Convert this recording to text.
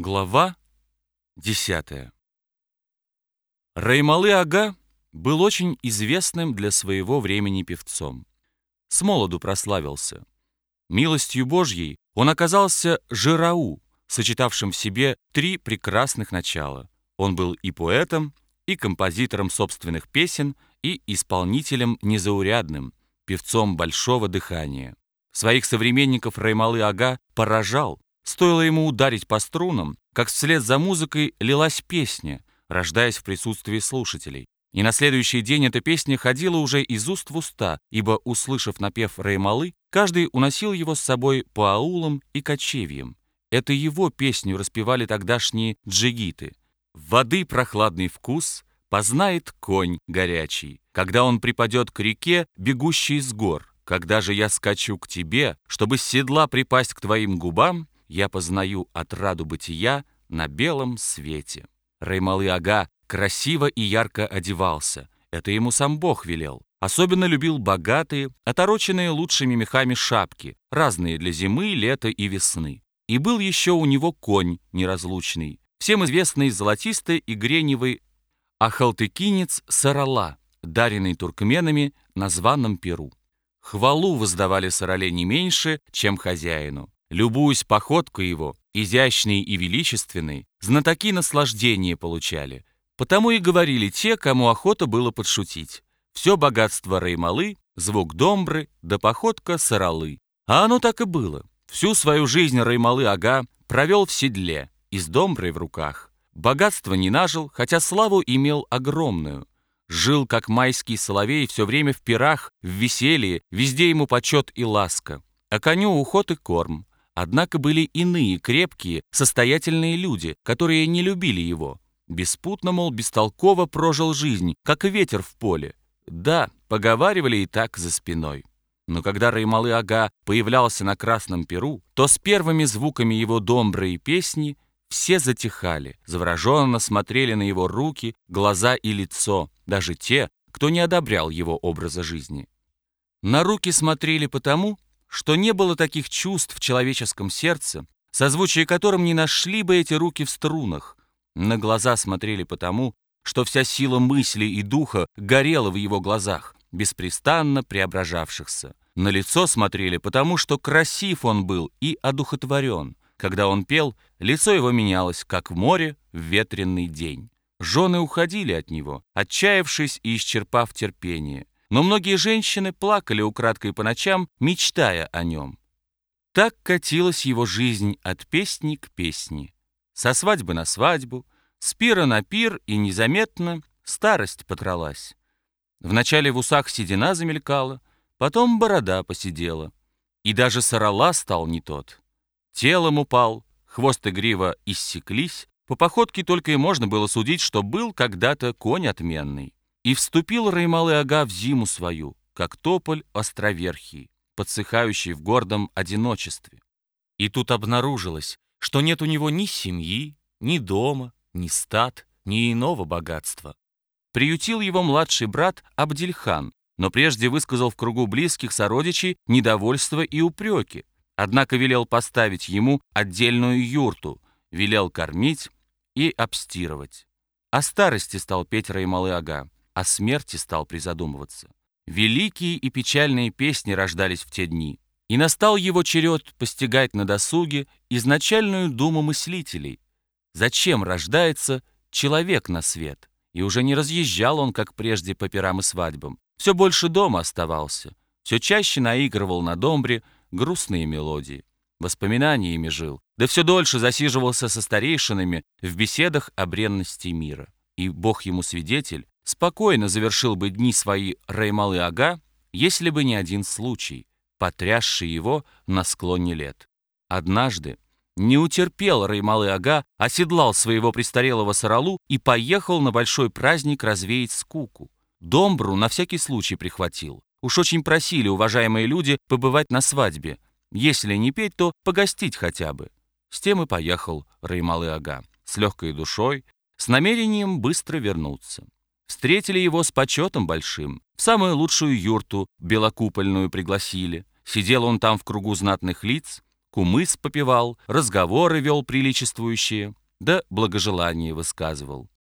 Глава 10 Раймалы-ага был очень известным для своего времени певцом. С молоду прославился. Милостью Божьей он оказался жирау, сочетавшим в себе три прекрасных начала. Он был и поэтом, и композитором собственных песен, и исполнителем незаурядным, певцом большого дыхания. Своих современников Раймалы-ага поражал, Стоило ему ударить по струнам, как вслед за музыкой лилась песня, рождаясь в присутствии слушателей. И на следующий день эта песня ходила уже из уст в уста, ибо, услышав напев Реймалы, каждый уносил его с собой по аулам и кочевьям. Это его песню распевали тогдашние джигиты. «Воды прохладный вкус познает конь горячий, когда он припадет к реке, бегущей с гор. Когда же я скачу к тебе, чтобы с седла припасть к твоим губам, я познаю отраду бытия на белом свете. Раймалы-ага красиво и ярко одевался. Это ему сам Бог велел. Особенно любил богатые, отороченные лучшими мехами шапки, разные для зимы, лета и весны. И был еще у него конь неразлучный, всем известный золотистый и греневый ахалтыкинец Сарала, даренный туркменами на званом Перу. Хвалу воздавали Сарале не меньше, чем хозяину. Любуясь походкой его, изящной и величественной, знатоки наслаждение получали. Потому и говорили те, кому охота было подшутить. Все богатство Реймалы, звук домбры, да походка саралы. А оно так и было. Всю свою жизнь Реймалы-ага провел в седле и с домброй в руках. Богатство не нажил, хотя славу имел огромную. Жил, как майский соловей, все время в пирах, в веселье, везде ему почет и ласка. А коню уход и корм. Однако были иные крепкие, состоятельные люди, которые не любили его. Беспутно, мол, бестолково прожил жизнь, как ветер в поле. Да, поговаривали и так за спиной. Но когда Раймалы-ага появлялся на Красном Перу, то с первыми звуками его домбры и песни все затихали, завороженно смотрели на его руки, глаза и лицо, даже те, кто не одобрял его образа жизни. На руки смотрели потому, что не было таких чувств в человеческом сердце, созвучие которым не нашли бы эти руки в струнах. На глаза смотрели потому, что вся сила мысли и духа горела в его глазах, беспрестанно преображавшихся. На лицо смотрели потому, что красив он был и одухотворен. Когда он пел, лицо его менялось, как в море в ветренный день. Жены уходили от него, отчаявшись и исчерпав терпение. Но многие женщины плакали украдкой по ночам, мечтая о нем. Так катилась его жизнь от песни к песне. Со свадьбы на свадьбу, с пира на пир, и незаметно старость потралась. Вначале в усах седина замелькала, потом борода посидела. И даже сорола стал не тот. Телом упал, хвост и грива иссеклись, по походке только и можно было судить, что был когда-то конь отменный. И вступил Раймалы-ага в зиму свою, как тополь островерхий, подсыхающий в гордом одиночестве. И тут обнаружилось, что нет у него ни семьи, ни дома, ни стад, ни иного богатства. Приютил его младший брат Абдильхан, но прежде высказал в кругу близких сородичей недовольство и упреки, однако велел поставить ему отдельную юрту, велел кормить и обстирывать. О старости стал петь Раймалы-ага о смерти стал призадумываться. Великие и печальные песни рождались в те дни. И настал его черед постигать на досуге изначальную думу мыслителей. Зачем рождается человек на свет? И уже не разъезжал он, как прежде, по пирам и свадьбам. Все больше дома оставался. Все чаще наигрывал на домбре грустные мелодии. Воспоминаниями жил, да все дольше засиживался со старейшинами в беседах о бренности мира. И Бог ему свидетель, спокойно завершил бы дни свои Реймалы-ага, если бы не один случай, потрясший его на склоне лет. Однажды не утерпел Реймалы-ага, оседлал своего престарелого саралу и поехал на большой праздник развеять скуку. Домбру на всякий случай прихватил. Уж очень просили уважаемые люди побывать на свадьбе. Если не петь, то погостить хотя бы. С тем и поехал Реймалы-ага, с легкой душой, с намерением быстро вернуться. Встретили его с почетом большим. В самую лучшую юрту, белокупольную, пригласили. Сидел он там в кругу знатных лиц. кумыс попивал, разговоры вел приличествующие, да благожелание высказывал.